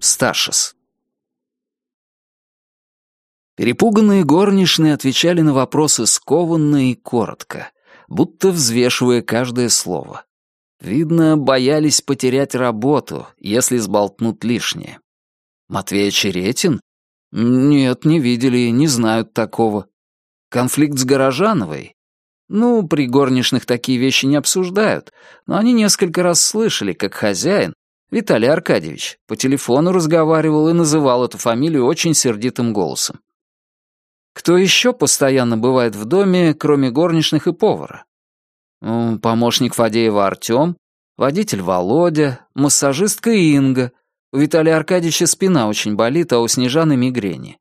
Сташис. Перепуганные горничные отвечали на вопросы скованно и коротко, будто взвешивая каждое слово. Видно, боялись потерять работу, если сболтнут лишнее. Матвей Черетин? Нет, не видели, не знают такого. Конфликт с Горожановой? Ну, при горничных такие вещи не обсуждают, но они несколько раз слышали, как хозяин, Виталий Аркадьевич, по телефону разговаривал и называл эту фамилию очень сердитым голосом. Кто еще постоянно бывает в доме, кроме горничных и повара? Помощник Фадеева Артем, водитель Володя, массажистка Инга. У Виталия Аркадьевича спина очень болит, а у Снежаны мигрени.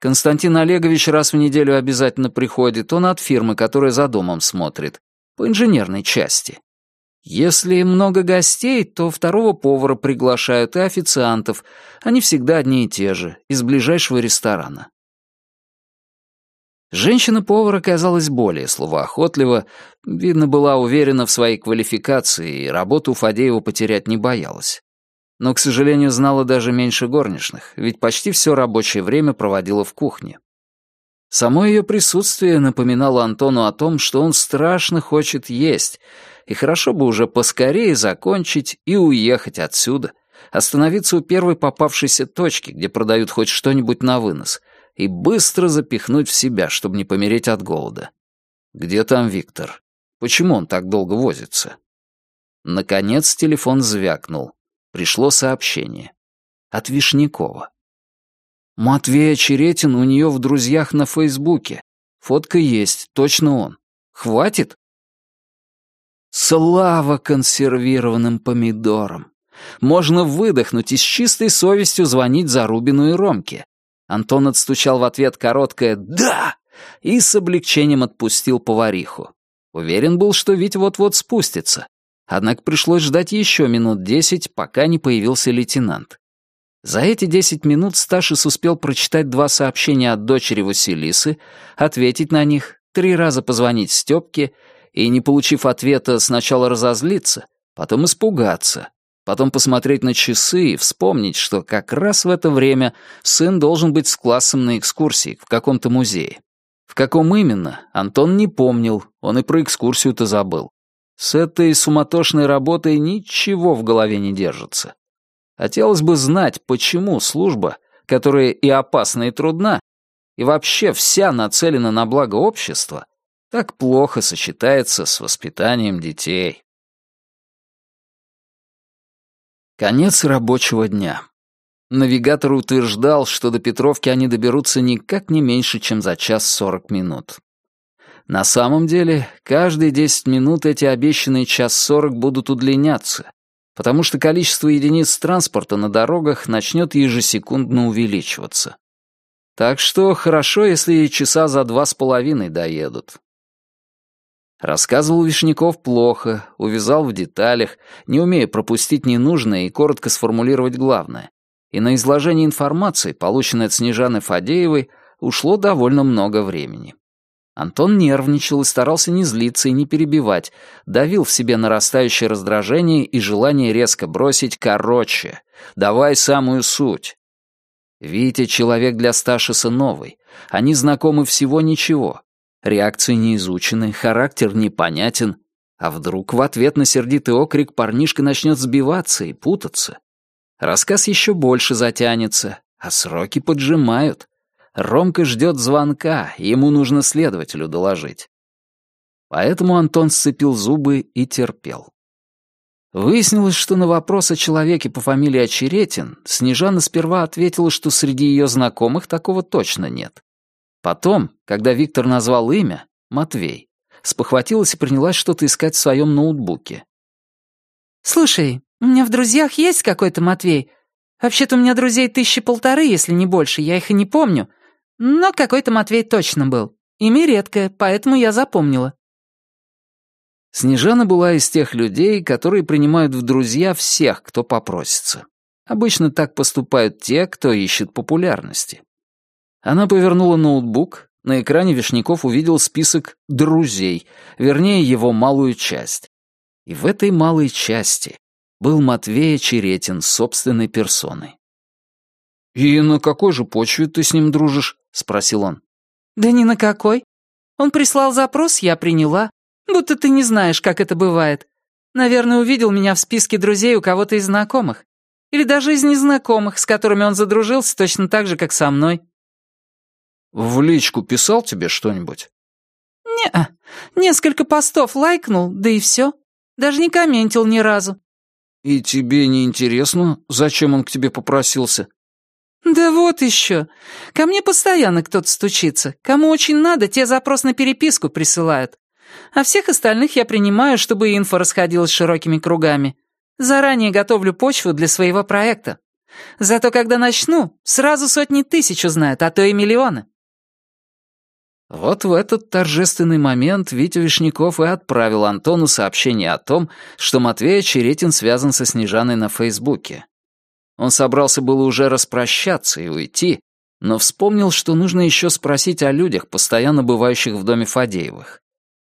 Константин Олегович раз в неделю обязательно приходит, он от фирмы, которая за домом смотрит, по инженерной части. Если много гостей, то второго повара приглашают и официантов, они всегда одни и те же, из ближайшего ресторана. Женщина-повар оказалась более словоохотлива, видно, была уверена в своей квалификации и работу Фадеева потерять не боялась. Но, к сожалению, знала даже меньше горничных, ведь почти все рабочее время проводила в кухне. Само ее присутствие напоминало Антону о том, что он страшно хочет есть, и хорошо бы уже поскорее закончить и уехать отсюда, остановиться у первой попавшейся точки, где продают хоть что-нибудь на вынос, и быстро запихнуть в себя, чтобы не помереть от голода. Где там Виктор? Почему он так долго возится? Наконец телефон звякнул. Пришло сообщение. От Вишнякова. Матвей Очеретин у нее в друзьях на Фейсбуке. Фотка есть, точно он. Хватит? Слава консервированным помидорам! Можно выдохнуть и с чистой совестью звонить Зарубину и Ромке. Антон отстучал в ответ короткое «Да!» и с облегчением отпустил повариху. Уверен был, что Вить вот-вот спустится. Однако пришлось ждать еще минут десять, пока не появился лейтенант. За эти десять минут Сташис успел прочитать два сообщения от дочери Василисы, ответить на них, три раза позвонить Степке и, не получив ответа, сначала разозлиться, потом испугаться, потом посмотреть на часы и вспомнить, что как раз в это время сын должен быть с классом на экскурсии в каком-то музее. В каком именно, Антон не помнил, он и про экскурсию-то забыл. С этой суматошной работой ничего в голове не держится. Хотелось бы знать, почему служба, которая и опасна, и трудна, и вообще вся нацелена на благо общества, так плохо сочетается с воспитанием детей. Конец рабочего дня. Навигатор утверждал, что до Петровки они доберутся никак не меньше, чем за час сорок минут. На самом деле, каждые десять минут эти обещанные час сорок будут удлиняться, потому что количество единиц транспорта на дорогах начнет ежесекундно увеличиваться. Так что хорошо, если часа за два с половиной доедут. Рассказывал Вишняков плохо, увязал в деталях, не умея пропустить ненужное и коротко сформулировать главное. И на изложение информации, полученной от Снежаны Фадеевой, ушло довольно много времени. Антон нервничал и старался не злиться и не перебивать, давил в себе нарастающее раздражение и желание резко бросить «короче», «давай самую суть». Витя — человек для Сташиса новый, они знакомы всего ничего, Реакции не изучены, характер непонятен. А вдруг в ответ на сердитый окрик парнишка начнет сбиваться и путаться? Рассказ еще больше затянется, а сроки поджимают. Ромка ждет звонка, ему нужно следователю доложить. Поэтому Антон сцепил зубы и терпел. Выяснилось, что на вопрос о человеке по фамилии Очеретин Снежана сперва ответила, что среди ее знакомых такого точно нет. Потом, когда Виктор назвал имя, Матвей, спохватилась и принялась что-то искать в своем ноутбуке. «Слушай, у меня в друзьях есть какой-то Матвей. Вообще-то у меня друзей тысячи полторы, если не больше, я их и не помню. Но какой-то Матвей точно был. Имя редкое, поэтому я запомнила». Снежана была из тех людей, которые принимают в друзья всех, кто попросится. Обычно так поступают те, кто ищет популярности. Она повернула ноутбук, на экране Вишняков увидел список «друзей», вернее, его малую часть. И в этой малой части был Матвей Черетин собственной персоной. «И на какой же почве ты с ним дружишь?» — спросил он. «Да ни на какой. Он прислал запрос, я приняла. Будто ты не знаешь, как это бывает. Наверное, увидел меня в списке друзей у кого-то из знакомых. Или даже из незнакомых, с которыми он задружился точно так же, как со мной». «В личку писал тебе что-нибудь?» «Не-а. Несколько постов лайкнул, да и все. Даже не комментил ни разу». «И тебе не интересно, зачем он к тебе попросился?» «Да вот еще. Ко мне постоянно кто-то стучится. Кому очень надо, те запрос на переписку присылают. А всех остальных я принимаю, чтобы инфа расходилась широкими кругами. Заранее готовлю почву для своего проекта. Зато когда начну, сразу сотни тысяч узнают, а то и миллионы». Вот в этот торжественный момент Витя Вишняков и отправил Антону сообщение о том, что Матвей Черетин связан со Снежаной на Фейсбуке. Он собрался было уже распрощаться и уйти, но вспомнил, что нужно еще спросить о людях, постоянно бывающих в доме Фадеевых.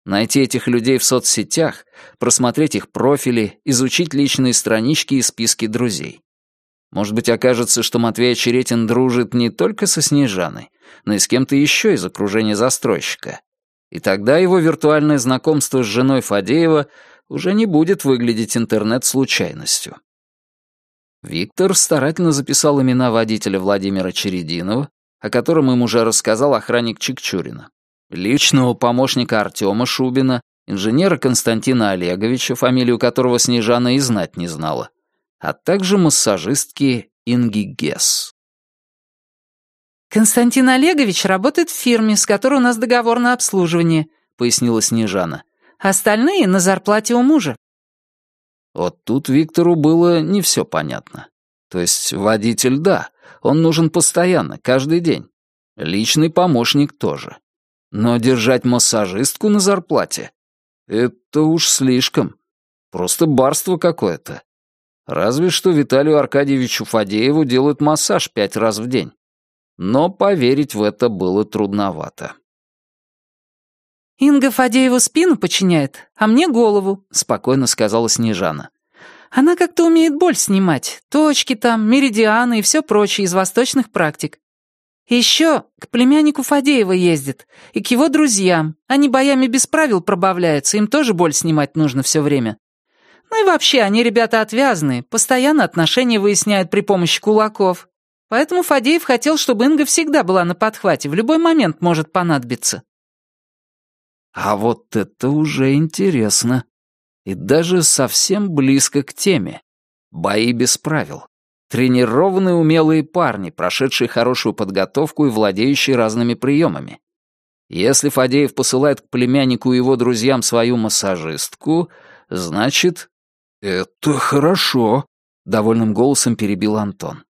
Найти этих людей в соцсетях, просмотреть их профили, изучить личные странички и списки друзей. Может быть, окажется, что Матвей Очеретин дружит не только со Снежаной, но и с кем-то еще из окружения застройщика. И тогда его виртуальное знакомство с женой Фадеева уже не будет выглядеть интернет-случайностью. Виктор старательно записал имена водителя Владимира Черединова, о котором им уже рассказал охранник Чикчурина, личного помощника Артема Шубина, инженера Константина Олеговича, фамилию которого Снежана и знать не знала, а также массажистки Инги Гесс. «Константин Олегович работает в фирме, с которой у нас договор на обслуживание», — пояснила Снежана. «Остальные на зарплате у мужа. Вот тут Виктору было не все понятно. То есть водитель — да, он нужен постоянно, каждый день. Личный помощник тоже. Но держать массажистку на зарплате — это уж слишком. Просто барство какое-то. Разве что Виталию Аркадьевичу Фадееву делают массаж пять раз в день. Но поверить в это было трудновато. «Инга Фадееву спину подчиняет, а мне голову», — спокойно сказала Снежана. «Она как-то умеет боль снимать, точки там, меридианы и все прочее из восточных практик. еще к племяннику Фадеева ездит, и к его друзьям. Они боями без правил пробавляются, им тоже боль снимать нужно все время. Ну и вообще, они ребята отвязные, постоянно отношения выясняют при помощи кулаков. Поэтому Фадеев хотел, чтобы Инга всегда была на подхвате, в любой момент может понадобиться». А вот это уже интересно. И даже совсем близко к теме. Бои без правил. Тренированные умелые парни, прошедшие хорошую подготовку и владеющие разными приемами. Если Фадеев посылает к племяннику и его друзьям свою массажистку, значит... «Это хорошо», — довольным голосом перебил Антон.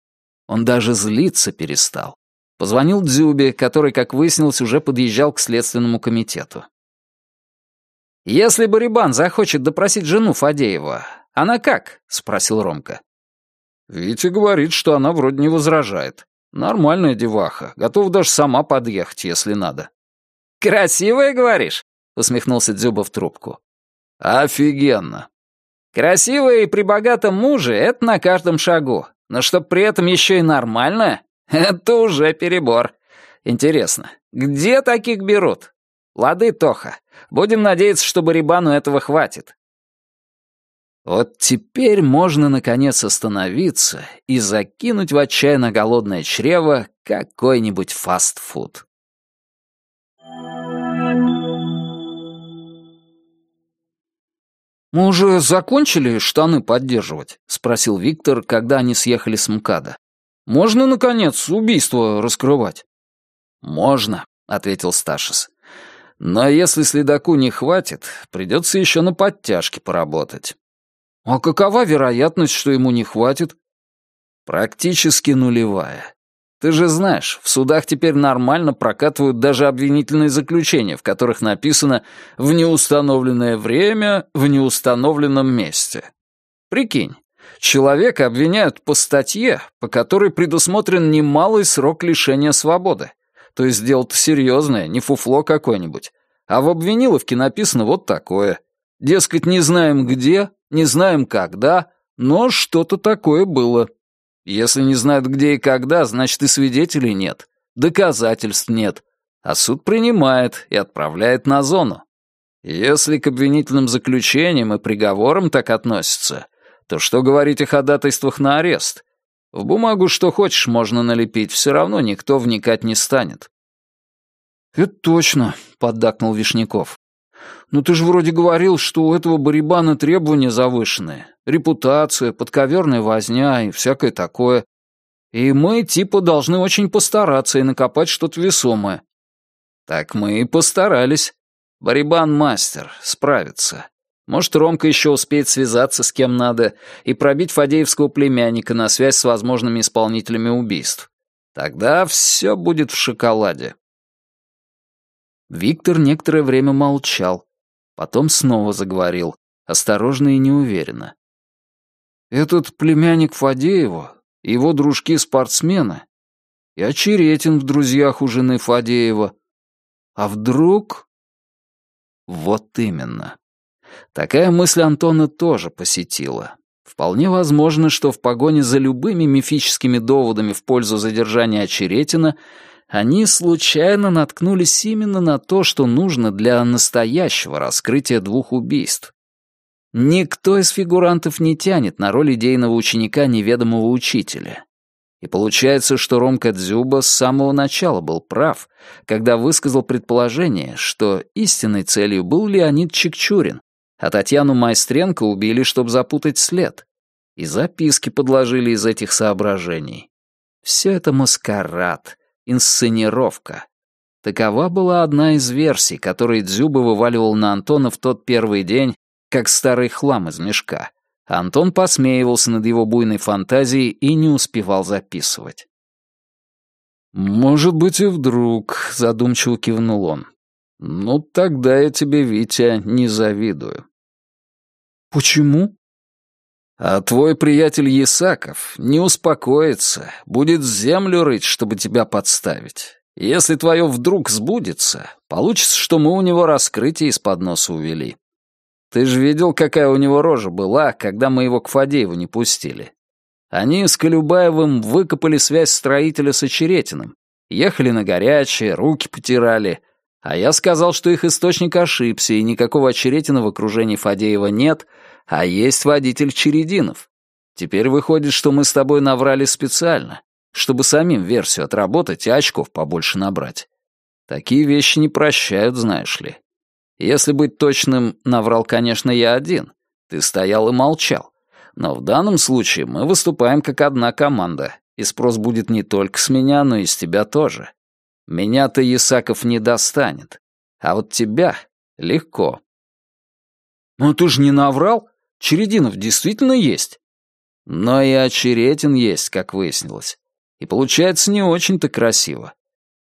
Он даже злиться перестал. Позвонил Дзюбе, который, как выяснилось, уже подъезжал к следственному комитету. «Если Барибан захочет допросить жену Фадеева, она как?» — спросил Ромка. «Витя говорит, что она вроде не возражает. Нормальная деваха, готова даже сама подъехать, если надо». «Красивая, говоришь?» — усмехнулся Дзюба в трубку. «Офигенно!» «Красивая и при богатом муже — это на каждом шагу. Но чтоб при этом еще и нормальная — это уже перебор. Интересно, где таких берут? Лады, Тоха, будем надеяться, что Барибану этого хватит. Вот теперь можно наконец остановиться и закинуть в отчаянно голодное чрево какой-нибудь фастфуд. «Мы уже закончили штаны поддерживать?» — спросил Виктор, когда они съехали с МКАДа. «Можно, наконец, убийство раскрывать?» «Можно», — ответил Сташис. Но если следаку не хватит, придется еще на подтяжке поработать. А какова вероятность, что ему не хватит? Практически нулевая. Ты же знаешь, в судах теперь нормально прокатывают даже обвинительные заключения, в которых написано «в неустановленное время, в неустановленном месте». Прикинь, человека обвиняют по статье, по которой предусмотрен немалый срок лишения свободы То есть дело-то серьезное, не фуфло какое-нибудь. А в обвиниловке написано вот такое. Дескать, не знаем где, не знаем когда, но что-то такое было. Если не знают где и когда, значит и свидетелей нет, доказательств нет, а суд принимает и отправляет на зону. Если к обвинительным заключениям и приговорам так относятся, то что говорить о ходатайствах на арест? В бумагу что хочешь можно налепить, все равно никто вникать не станет. «Это точно», — поддакнул Вишняков. «Ну ты же вроде говорил, что у этого барибана требования завышенные. Репутация, подковерная возня и всякое такое. И мы, типа, должны очень постараться и накопать что-то весомое». «Так мы и постарались. Барибан мастер, справится. Может, Ромка еще успеет связаться с кем надо и пробить Фадеевского племянника на связь с возможными исполнителями убийств. Тогда все будет в шоколаде». Виктор некоторое время молчал, потом снова заговорил, осторожно и неуверенно. «Этот племянник Фадеева, его дружки-спортсмены, и Очеретин в друзьях у жены Фадеева. А вдруг...» Вот именно. Такая мысль Антона тоже посетила. Вполне возможно, что в погоне за любыми мифическими доводами в пользу задержания Очеретина они случайно наткнулись именно на то, что нужно для настоящего раскрытия двух убийств. Никто из фигурантов не тянет на роль идейного ученика неведомого учителя. И получается, что Ромка Дзюба с самого начала был прав, когда высказал предположение, что истинной целью был Леонид Чекчурин, а Татьяну Майстренко убили, чтобы запутать след. И записки подложили из этих соображений. Все это маскарад, инсценировка. Такова была одна из версий, которые Дзюба вываливал на Антона в тот первый день, как старый хлам из мешка. Антон посмеивался над его буйной фантазией и не успевал записывать. «Может быть, и вдруг», — задумчиво кивнул он. «Ну, тогда я тебе, Витя, не завидую». «Почему?» А твой приятель Есаков не успокоится, будет землю рыть, чтобы тебя подставить. Если твое вдруг сбудется, получится, что мы у него раскрытие из-под носа увели. Ты же видел, какая у него рожа была, когда мы его к Фадееву не пустили. Они с Колюбаевым выкопали связь строителя с Очеретиным, ехали на горячее, руки потирали, а я сказал, что их источник ошибся, и никакого Очеретина в окружении Фадеева нет — а есть водитель Черединов. Теперь выходит, что мы с тобой наврали специально, чтобы самим версию отработать и очков побольше набрать. Такие вещи не прощают, знаешь ли. Если быть точным, наврал, конечно, я один. Ты стоял и молчал. Но в данном случае мы выступаем как одна команда, и спрос будет не только с меня, но и с тебя тоже. Меня-то Ясаков не достанет. А вот тебя легко. «Ну ты же не наврал?» Черединов действительно есть. Но и Очеретин есть, как выяснилось. И получается не очень-то красиво.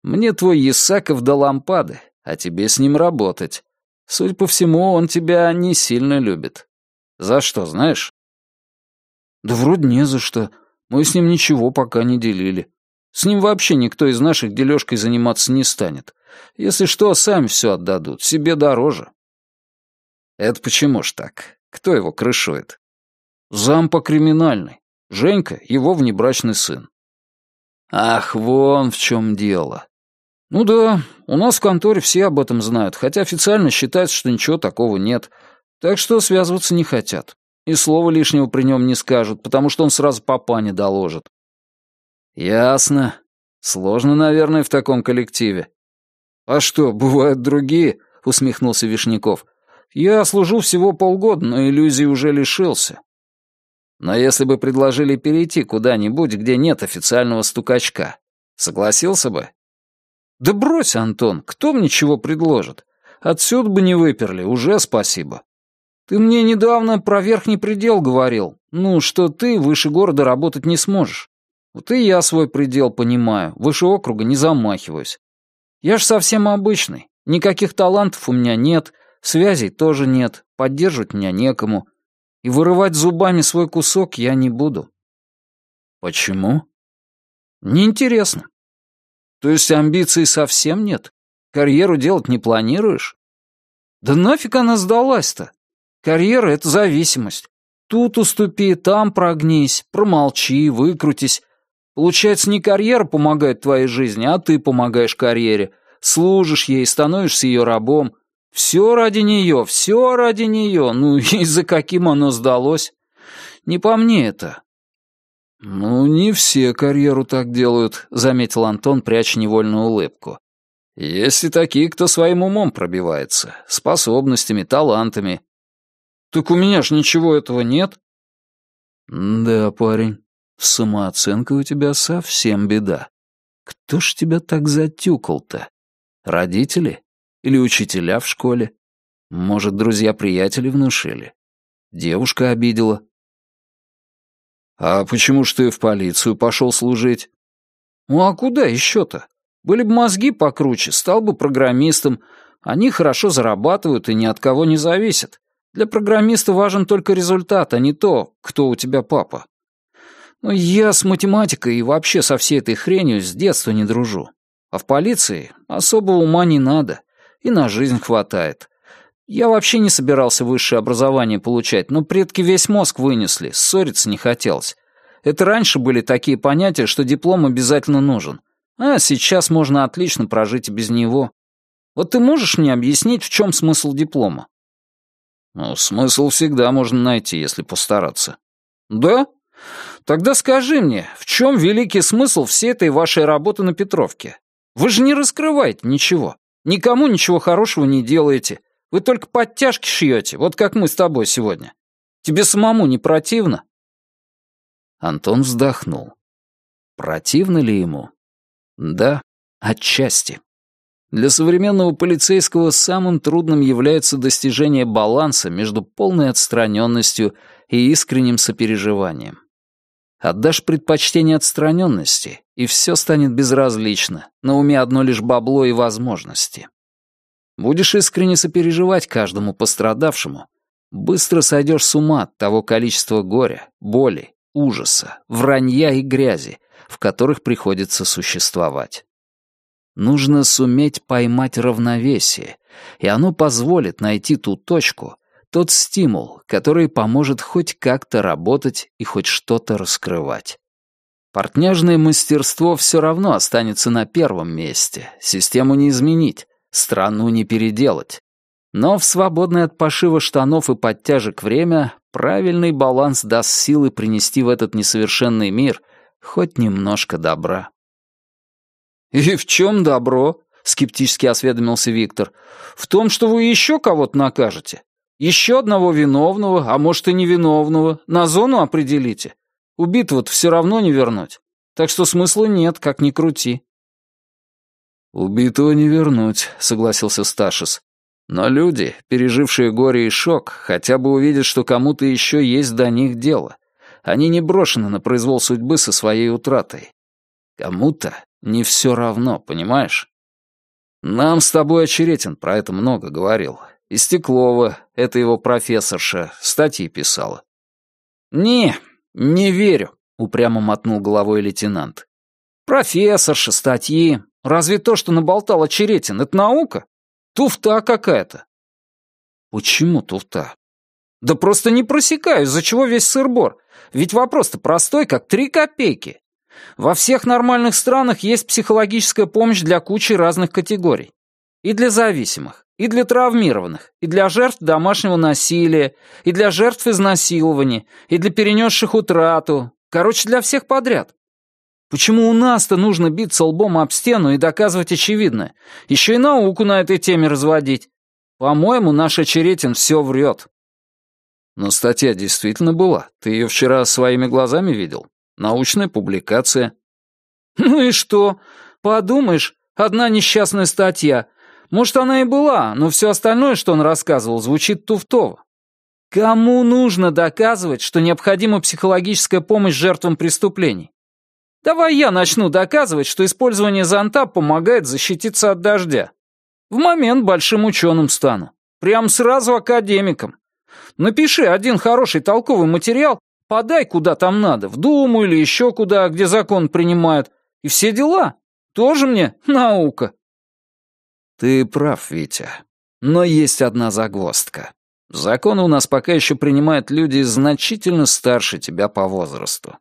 Мне твой Ясаков до лампады, а тебе с ним работать. Судя по всему, он тебя не сильно любит. За что, знаешь? Да вроде не за что. Мы с ним ничего пока не делили. С ним вообще никто из наших дележкой заниматься не станет. Если что, сами все отдадут, себе дороже. Это почему ж так? Кто его крышует? Зампа криминальный. Женька — его внебрачный сын. Ах, вон в чем дело. Ну да, у нас в конторе все об этом знают, хотя официально считается, что ничего такого нет. Так что связываться не хотят. И слова лишнего при нем не скажут, потому что он сразу папане доложит. Ясно. Сложно, наверное, в таком коллективе. А что, бывают другие? Усмехнулся Вишняков. Я служу всего полгода, но иллюзий уже лишился. Но если бы предложили перейти куда-нибудь, где нет официального стукачка, согласился бы? Да брось, Антон, кто мне чего предложит? Отсюда бы не выперли, уже спасибо. Ты мне недавно про верхний предел говорил. Ну, что ты выше города работать не сможешь. Вот и я свой предел понимаю, выше округа не замахиваюсь. Я ж совсем обычный, никаких талантов у меня нет, Связей тоже нет, поддерживать меня некому. И вырывать зубами свой кусок я не буду. Почему? Неинтересно. То есть амбиций совсем нет? Карьеру делать не планируешь? Да нафиг она сдалась-то? Карьера — это зависимость. Тут уступи, там прогнись, промолчи, выкрутись. Получается, не карьера помогает твоей жизни, а ты помогаешь карьере. Служишь ей, становишься ее рабом. Все ради нее, все ради нее. Ну и за каким оно сдалось? Не по мне это. «Ну, не все карьеру так делают», — заметил Антон, пряча невольную улыбку. «Есть и такие, кто своим умом пробивается, способностями, талантами. Так у меня ж ничего этого нет». «Да, парень, самооценка у тебя совсем беда. Кто ж тебя так затюкал-то? Родители? Или учителя в школе? Может, друзья-приятели внушили? Девушка обидела?» «А почему ж ты в полицию пошел служить?» «Ну а куда еще-то? Были бы мозги покруче, стал бы программистом. Они хорошо зарабатывают и ни от кого не зависят. Для программиста важен только результат, а не то, кто у тебя папа. Я с математикой и вообще со всей этой хренью с детства не дружу. А в полиции особого ума не надо, и на жизнь хватает. Я вообще не собирался высшее образование получать, но предки весь мозг вынесли, ссориться не хотелось. Это раньше были такие понятия, что диплом обязательно нужен. А сейчас можно отлично прожить и без него. Вот ты можешь мне объяснить, в чем смысл диплома? Ну, смысл всегда можно найти, если постараться. Да? Тогда скажи мне, в чем великий смысл всей этой вашей работы на Петровке? Вы же не раскрываете ничего. Никому ничего хорошего не делаете. Вы только подтяжки шьете, вот как мы с тобой сегодня. Тебе самому не противно?» Антон вздохнул. Противно ли ему? Да, отчасти. Для современного полицейского самым трудным является достижение баланса между полной отстраненностью и искренним сопереживанием. Отдашь предпочтение отстраненности, и все станет безразлично, на уме одно лишь бабло и возможности. Будешь искренне сопереживать каждому пострадавшему, быстро сойдешь с ума от того количества горя, боли, ужаса, вранья и грязи, в которых приходится существовать. Нужно суметь поймать равновесие, и оно позволит найти ту точку, тот стимул, который поможет хоть как-то работать и хоть что-то раскрывать. Портняжное мастерство все равно останется на первом месте, систему не изменить, страну не переделать. Но в свободное от пошива штанов и подтяжек время правильный баланс даст силы принести в этот несовершенный мир хоть немножко добра. «И в чем добро?» — скептически осведомился Виктор. «В том, что вы еще кого-то накажете. Еще одного виновного, а может и невиновного, на зону определите. Убитого-то все равно не вернуть. Так что смысла нет, как ни крути». «Убитого не вернуть», — согласился Сташис. «Но люди, пережившие горе и шок, хотя бы увидят, что кому-то еще есть до них дело. Они не брошены на произвол судьбы со своей утратой. Кому-то не все равно, понимаешь? Нам с тобой Очеретин про это много говорил. И Стеклова, это его профессорша, статьи писала. «Не, не верю», — упрямо мотнул головой лейтенант. «Профессорша, статьи. Разве то, что наболтал Очеретин, это наука? Туфта какая-то». «Почему туфта?» «Да просто не просекаю, из-за чего весь сыр-бор. Ведь вопрос-то простой, как три копейки. Во всех нормальных странах есть психологическая помощь для кучи разных категорий. И для зависимых, и для травмированных, и для жертв домашнего насилия, и для жертв изнасилования, и для перенесших утрату. Короче, для всех подряд. Почему у нас-то нужно биться лбом об стену и доказывать очевидное? Еще и науку на этой теме разводить. По-моему, наш Очеретин все врет. Но статья действительно была. Ты ее вчера своими глазами видел? Научная публикация. Ну и что? Подумаешь, одна несчастная статья. Может, она и была, но все остальное, что он рассказывал, звучит туфтово. Кому нужно доказывать, что необходима психологическая помощь жертвам преступлений? Давай я начну доказывать, что использование зонта помогает защититься от дождя. В момент большим ученым стану. Прям сразу академиком. Напиши один хороший толковый материал, подай куда там надо, в Думу или еще куда, где закон принимают, и все дела. Тоже мне наука. Ты прав, Витя. Но есть одна загвоздка. Законы у нас пока еще принимают люди значительно старше тебя по возрасту.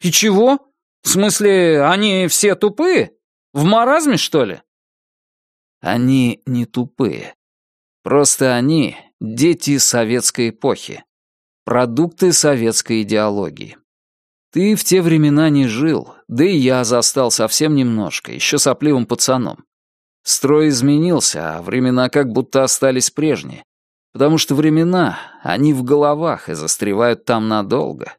И чего? В смысле, они все тупые? В маразме, что ли? Они не тупые. Просто они — дети советской эпохи. Продукты советской идеологии. Ты в те времена не жил, да и я застал совсем немножко, еще сопливым пацаном. Строй изменился, а времена как будто остались прежние. Потому что времена, они в головах и застревают там надолго.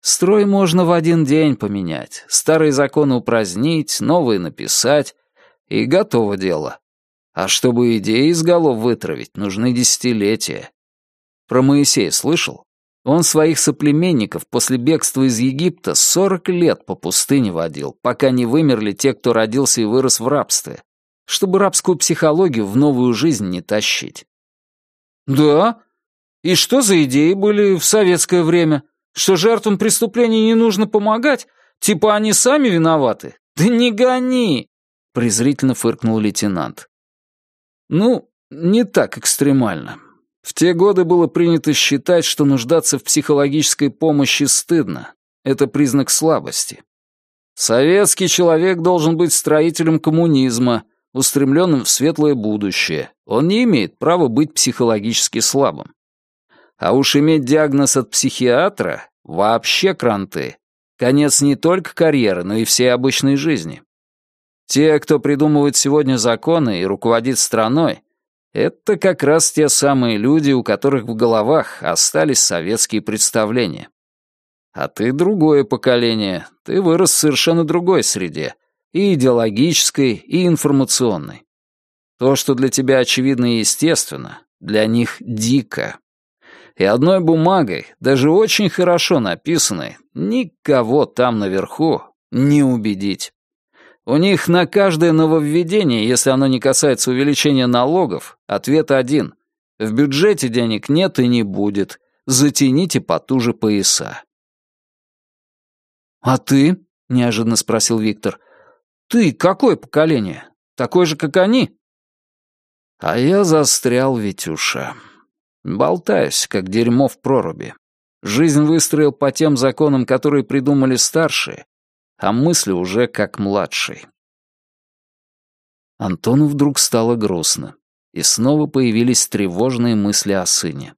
Строй можно в один день поменять, старые законы упразднить, новые написать, и готово дело. А чтобы идеи из голов вытравить, нужны десятилетия. Про Моисея слышал? Он своих соплеменников после бегства из Египта сорок лет по пустыне водил, пока не вымерли те, кто родился и вырос в рабстве, чтобы рабскую психологию в новую жизнь не тащить. «Да? И что за идеи были в советское время? Что жертвам преступлений не нужно помогать? Типа они сами виноваты? Да не гони!» презрительно фыркнул лейтенант. «Ну, не так экстремально. В те годы было принято считать, что нуждаться в психологической помощи стыдно. Это признак слабости. Советский человек должен быть строителем коммунизма, устремленным в светлое будущее, он не имеет права быть психологически слабым. А уж иметь диагноз от психиатра — вообще кранты. Конец не только карьеры, но и всей обычной жизни. Те, кто придумывает сегодня законы и руководит страной, это как раз те самые люди, у которых в головах остались советские представления. А ты другое поколение, ты вырос в совершенно другой среде, и идеологической, и информационной. То, что для тебя очевидно и естественно, для них дико. И одной бумагой, даже очень хорошо написанной, никого там наверху не убедить. У них на каждое нововведение, если оно не касается увеличения налогов, ответ один. В бюджете денег нет и не будет. Затяните потуже пояса. «А ты?» — неожиданно спросил Виктор. Ты какое поколение? Такое же, как они?» А я застрял, Витюша. Болтаюсь, как дерьмо в проруби. Жизнь выстроил по тем законам, которые придумали старшие, а мысли уже как младший. Антону вдруг стало грустно, и снова появились тревожные мысли о сыне.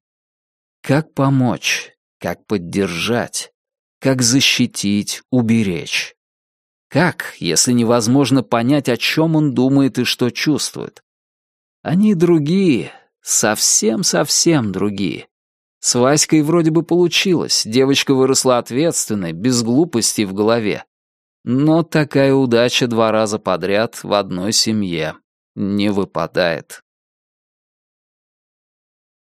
Как помочь? Как поддержать? Как защитить, уберечь? Как, если невозможно понять, о чем он думает и что чувствует? Они другие, совсем-совсем другие. С Васькой вроде бы получилось, девочка выросла ответственной, без глупостей в голове. Но такая удача два раза подряд в одной семье не выпадает.